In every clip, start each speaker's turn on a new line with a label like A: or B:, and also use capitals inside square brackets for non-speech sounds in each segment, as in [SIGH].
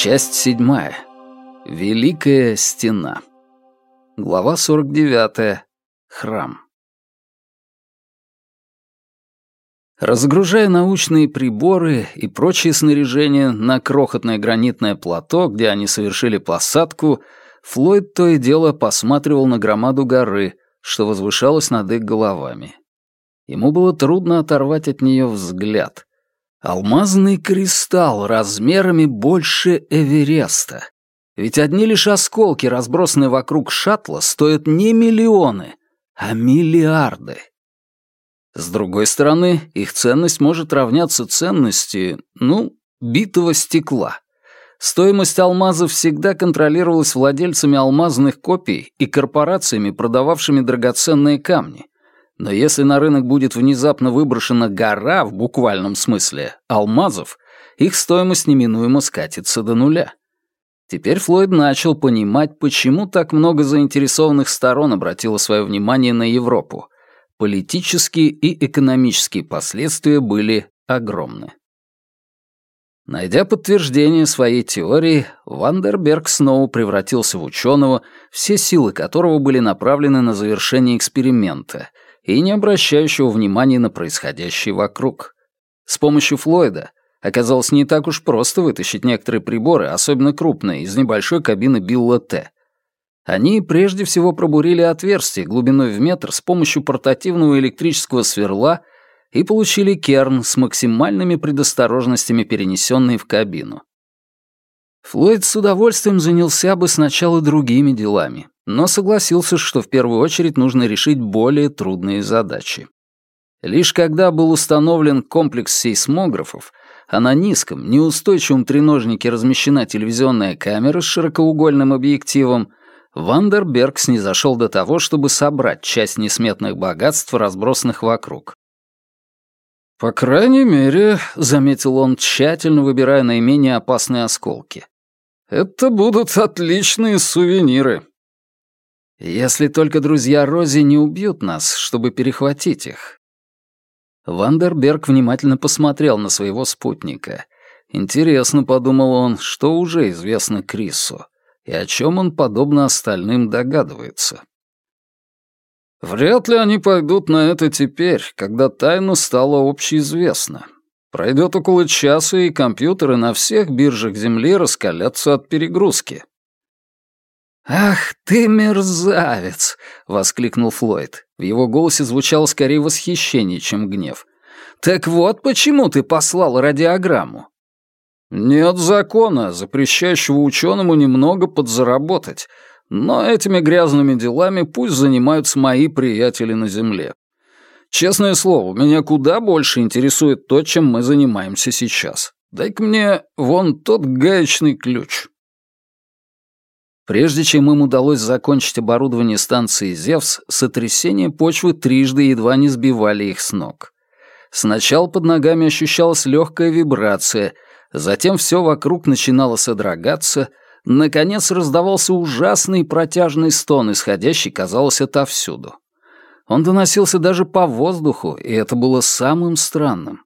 A: Часть седьмая. Великая стена. Глава 49. Храм. Разгружая научные приборы и прочее снаряжение на крохотное гранитное плато, где они совершили посадку, Флойд то и дело посматривал на громаду горы, что возвышалась над их головами. Ему было трудно оторвать от нее взгляд. Алмазный кристалл размерами больше Эвереста. Ведь одни лишь осколки, разбросанные вокруг шаттла, стоят не миллионы, а миллиарды. С другой стороны, их ценность может равняться ценности, ну, битого стекла. Стоимость алмазов всегда контролировалась владельцами алмазных копий и корпорациями, продававшими драгоценные камни. Но если на рынок будет внезапно выброшена гора, в буквальном смысле, алмазов, их стоимость неминуемо скатится до нуля. Теперь Флойд начал понимать, почему так много заинтересованных сторон обратило свое внимание на Европу. Политические и экономические последствия были огромны. Найдя подтверждение своей теории, Вандерберг снова превратился в ученого, все силы которого были направлены на завершение эксперимента — и не обращающего внимания на происходящее вокруг. С помощью Флойда оказалось не так уж просто вытащить некоторые приборы, особенно крупные, из небольшой кабины Билла Т. Они прежде всего пробурили отверстие глубиной в метр с помощью портативного электрического сверла и получили керн с максимальными предосторожностями, перенесенный в кабину. Флойд с удовольствием занялся бы сначала другими делами, но согласился, что в первую очередь нужно решить более трудные задачи. Лишь когда был установлен комплекс сейсмографов, а на низком, неустойчивом треножнике размещена телевизионная камера с широкоугольным объективом, Вандерберг снизошел до того, чтобы собрать часть несметных богатств, разбросанных вокруг. «По крайней мере», — заметил он, тщательно выбирая наименее опасные осколки, «это будут отличные сувениры». Если только друзья Рози не убьют нас, чтобы перехватить их. Вандерберг внимательно посмотрел на своего спутника. Интересно, подумал он, что уже известно Крису, и о чем он, подобно остальным, догадывается. Вряд ли они пойдут на это теперь, когда тайна стала общеизвестна. Пройдет около часа, и компьютеры на всех биржах Земли раскалятся от перегрузки. «Ах ты мерзавец!» — воскликнул Флойд. В его голосе звучало скорее восхищение, чем гнев. «Так вот почему ты послал радиограмму?» «Нет закона, запрещающего ученому немного подзаработать, но этими грязными делами пусть занимаются мои приятели на Земле. Честное слово, меня куда больше интересует то, чем мы занимаемся сейчас. Дай-ка мне вон тот гаечный ключ». Прежде чем им удалось закончить оборудование станции «Зевс», сотрясение почвы трижды едва не сбивали их с ног. Сначала под ногами ощущалась легкая вибрация, затем все вокруг начинало содрогаться, наконец раздавался ужасный протяжный стон, исходящий, казалось, отовсюду. Он доносился даже по воздуху, и это было самым странным.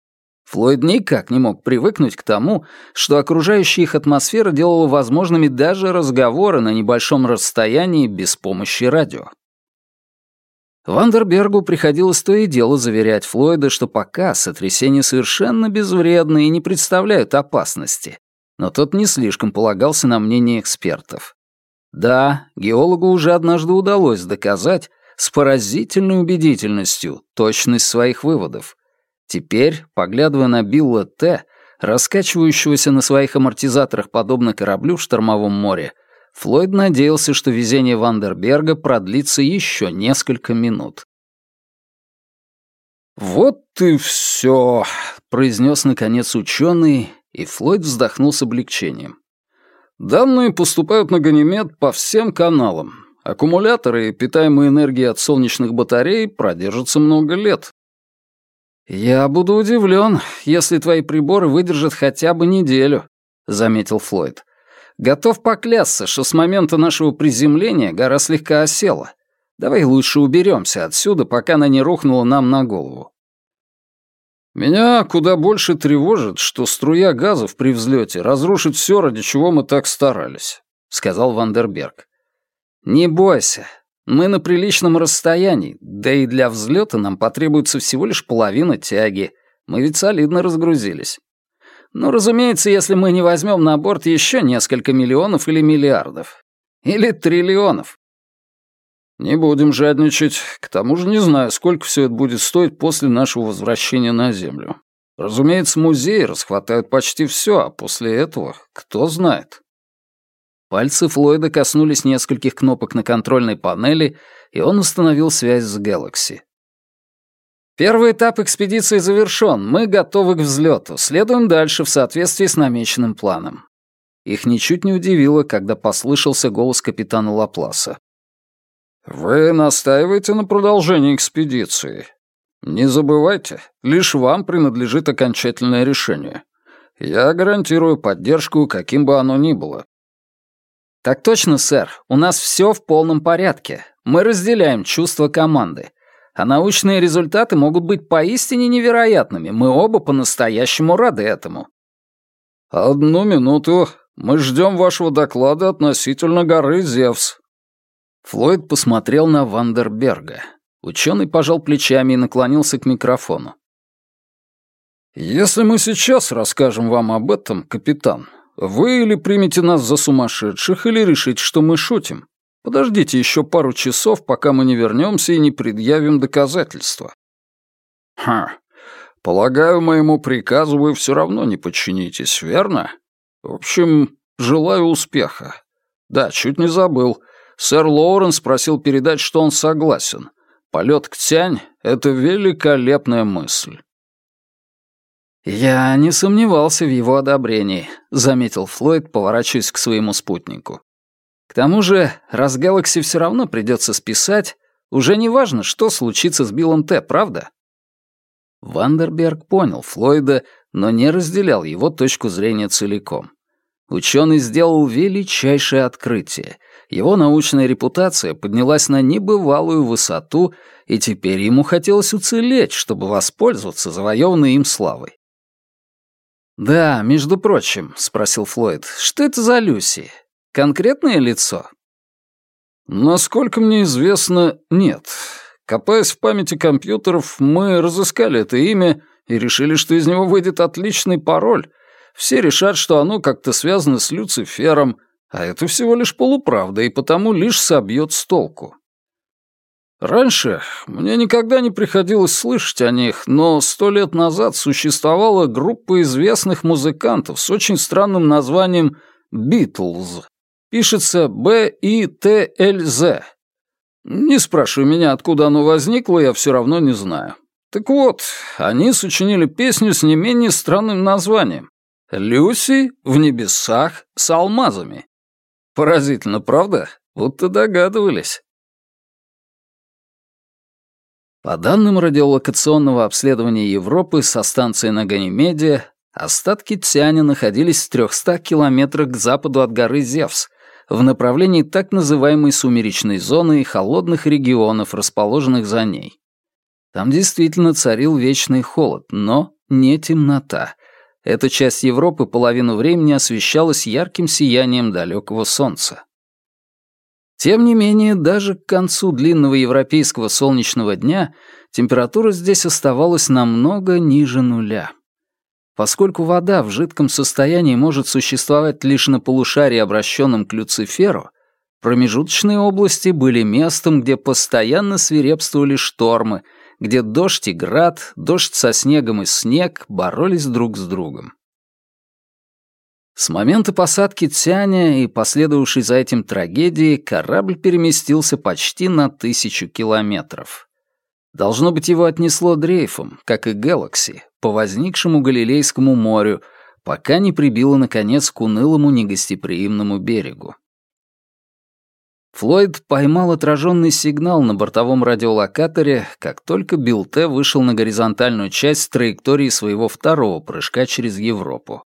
A: Флойд никак не мог привыкнуть к тому, что окружающая их атмосфера делала возможными даже разговоры на небольшом расстоянии без помощи радио. Вандербергу приходилось то и дело заверять Флойда, что пока сотрясения совершенно безвредны и не представляют опасности, но тот не слишком полагался на мнение экспертов. Да, геологу уже однажды удалось доказать с поразительной убедительностью точность своих выводов — Теперь, поглядывая на Билла Т., раскачивающегося на своих амортизаторах подобно кораблю в штормовом море, Флойд надеялся, что везение Вандерберга продлится еще несколько минут. «Вот и все», — произнес наконец ученый, и Флойд вздохнул с облегчением. «Данные поступают на Ганимед по всем каналам. Аккумуляторы, питаемые энергией от солнечных батарей, продержатся много лет. «Я буду удивлен, если твои приборы выдержат хотя бы неделю», — заметил Флойд. «Готов поклясться, что с момента нашего приземления гора слегка осела. Давай лучше уберемся отсюда, пока она не рухнула нам на голову».
B: «Меня куда больше тревожит, что струя газов при взлете разрушит все, ради чего мы так старались», — сказал Вандерберг.
A: «Не бойся. Мы на приличном расстоянии, да и для взлета нам потребуется всего лишь половина тяги. Мы ведь солидно разгрузились. Ну, разумеется, если мы не возьмем на борт еще несколько миллионов или миллиардов. Или триллионов.
B: Не будем жадничать. К тому же не знаю, сколько все это будет стоить после нашего возвращения на Землю. Разумеется, музеи расхватают почти все, а после этого кто знает.
A: Пальцы Флойда коснулись нескольких кнопок на контрольной панели, и он установил связь с Galaxy. Первый этап экспедиции завершен. Мы готовы к взлету. Следуем дальше в соответствии с намеченным планом. Их ничуть не удивило, когда послышался голос капитана Лапласа.
B: «Вы настаиваете на продолжении экспедиции. Не забывайте, лишь вам принадлежит окончательное решение. Я гарантирую поддержку, каким бы оно ни было».
A: «Так точно, сэр. У нас все в полном порядке. Мы разделяем чувства команды. А научные результаты могут быть поистине невероятными. Мы оба по-настоящему рады этому».
B: «Одну минуту. Мы ждем вашего доклада относительно горы Зевс»,
A: Флойд посмотрел на Вандерберга. Ученый пожал плечами и наклонился к микрофону.
B: «Если мы сейчас расскажем вам об этом, капитан, вы или примете нас за сумасшедших, или решите, что мы шутим. Подождите еще пару часов, пока мы не вернемся и не предъявим доказательства». «Ха, полагаю, моему приказу вы все равно не подчинитесь, верно? В общем, желаю успеха. Да, чуть не забыл. Сэр Лоуренс просил передать, что он согласен. Полет к Тянь — это великолепная мысль.
A: «Я не сомневался в его одобрении», — заметил Флойд, поворачиваясь к своему спутнику. «К тому же, раз Галакси все равно придется списать, уже не важно, что случится с Биллом Т, правда?» Вандерберг понял Флойда, но не разделял его точку зрения целиком. Ученый сделал величайшее открытие — его научная репутация поднялась на небывалую высоту, и теперь ему хотелось уцелеть, чтобы воспользоваться завоеванной им славой. «Да, между прочим», — спросил Флойд, — «что это за Люси? Конкретное лицо?»
B: «Насколько мне известно, нет. Копаясь в памяти компьютеров, мы разыскали это имя и решили, что из него выйдет отличный пароль. Все решат, что оно как-то связано с Люцифером, а это всего лишь полуправда и потому лишь собьет с толку. Раньше мне никогда не приходилось слышать о них, но сто лет назад существовала группа известных музыкантов с очень странным названием «Битлз». Пишется Б-И-Т-Л-З. Не спрашивай меня, откуда оно возникло, я все равно не знаю. Так вот, они сочинили песню с не менее странным названием «Люси в небесах с алмазами». Поразительно, правда? Вот-то догадывались.
A: По данным радиолокационного обследования Европы со станции на Ганимеде, остатки Тяня находились в 300 километрах к западу от горы Зевс, в направлении так называемой сумеречной зоны и холодных регионов, расположенных за ней. Там действительно царил вечный холод, но не темнота, эта часть Европы половину времени освещалась ярким сиянием далекого солнца. Тем не менее, даже к концу длинного европейского солнечного дня температура здесь оставалась намного ниже нуля. Поскольку вода в жидком состоянии может существовать лишь на полушарии, обращенном к Люциферу, промежуточные области были местом, где постоянно свирепствовали штормы — где дождь и град, дождь со снегом и снег боролись друг с другом. С момента посадки Тяня и последовавшей за этим трагедии корабль переместился почти на тысячу километров. Должно быть, его отнесло дрейфом, как и Гэлакси, по возникшему Галилейскому морю, пока не прибило, наконец, к унылому негостеприимному берегу. Флойд поймал отраженный сигнал на бортовом радиолокаторе, как только Билте вышел на горизонтальную часть траектории своего второго прыжка через Европу.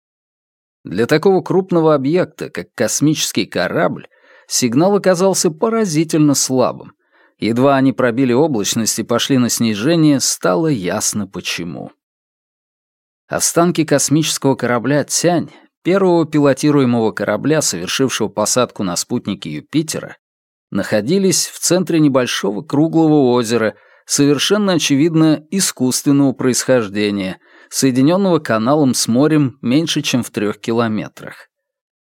A: Для такого крупного объекта, как космический корабль, сигнал оказался поразительно слабым. Едва они пробили облачность и пошли на снижение, стало ясно почему. Останки космического корабля «Тянь», первого пилотируемого корабля, совершившего посадку на спутнике Юпитера, находились в центре небольшого круглого озера, совершенно очевидно искусственного происхождения, соединенного каналом с морем меньше, чем в трех километрах.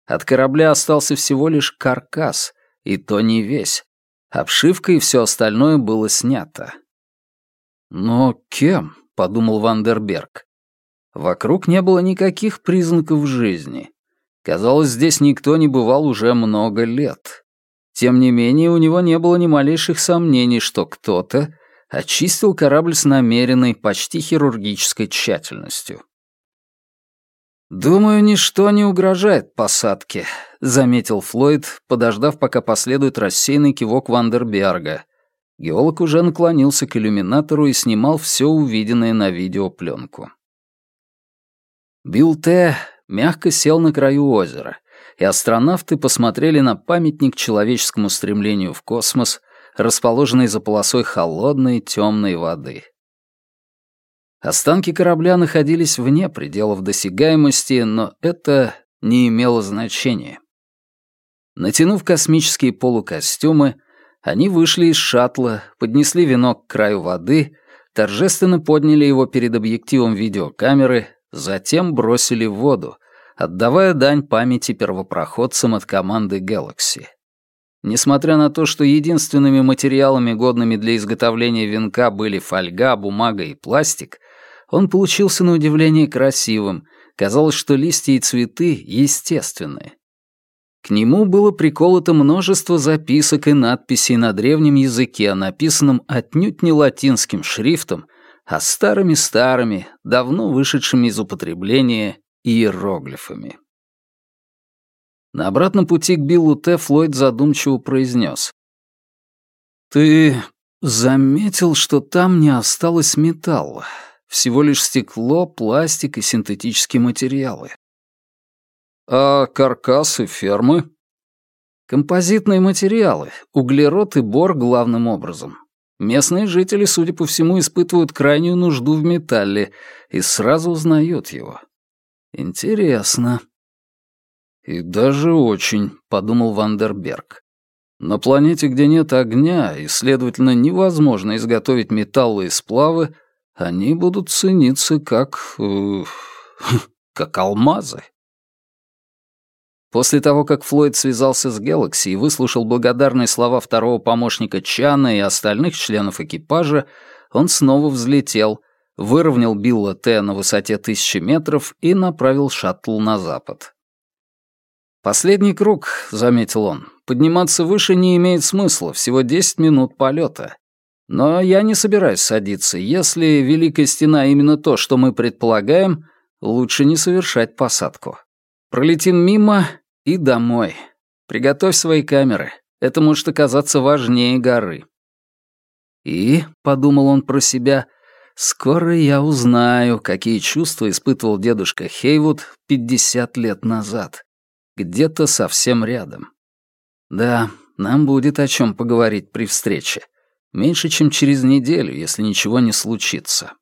A: От корабля остался всего лишь каркас, и то не весь. Обшивка и все остальное было снято. «Но кем?» — подумал Вандерберг. Вокруг не было никаких признаков жизни. Казалось, здесь никто не бывал уже много лет. Тем не менее, у него не было ни малейших сомнений, что кто-то очистил корабль с намеренной, почти хирургической тщательностью. «Думаю, ничто не угрожает посадке», — заметил Флойд, подождав, пока последует рассеянный кивок Вандерберга. Геолог уже наклонился к иллюминатору и снимал все увиденное на видеопленку. Билл Т. мягко сел на краю озера, и астронавты посмотрели на памятник человеческому стремлению в космос, расположенный за полосой холодной темной воды. Останки корабля находились вне пределов досягаемости, но это не имело значения. Натянув космические полукостюмы, они вышли из шаттла, поднесли венок к краю воды, торжественно подняли его перед объективом видеокамеры, затем бросили в воду, отдавая дань памяти первопроходцам от команды Galaxy. Несмотря на то, что единственными материалами, годными для изготовления венка, были фольга, бумага и пластик, он получился на удивление красивым, казалось, что листья и цветы естественные. К нему было приколото множество записок и надписей на древнем языке, написанном отнюдь не латинским шрифтом, а старыми-старыми, давно вышедшими из употребления иероглифами. На обратном пути к Биллу Т. Флойд задумчиво произнес. «Ты заметил, что там не осталось металла?» Всего лишь стекло, пластик и синтетические материалы. А каркасы фермы? Композитные материалы, углерод и бор главным образом. Местные жители, судя по всему, испытывают крайнюю нужду в металле и сразу узнают его. Интересно. И даже очень, подумал Вандерберг. На планете, где нет огня и, следовательно, невозможно изготовить металлы и сплавы, они будут цениться как... Э, [LAUGHS] как алмазы. После того, как Флойд связался с Galaxy и выслушал благодарные слова второго помощника Чана и остальных членов экипажа, он снова взлетел, выровнял Билла Т на высоте тысячи метров и направил шаттл на запад. «Последний круг», — заметил он. «Подниматься выше не имеет смысла, всего 10 минут полета. Но я не собираюсь садиться. Если Великая Стена именно то, что мы предполагаем, лучше не совершать посадку. Пролетим мимо и домой. Приготовь свои камеры. Это может оказаться важнее горы. И, — подумал он про себя, — скоро я узнаю, какие чувства испытывал дедушка Хейвуд 50 лет назад. Где-то совсем рядом. Да, нам будет о чем поговорить при встрече. Меньше чем через неделю, если ничего не случится.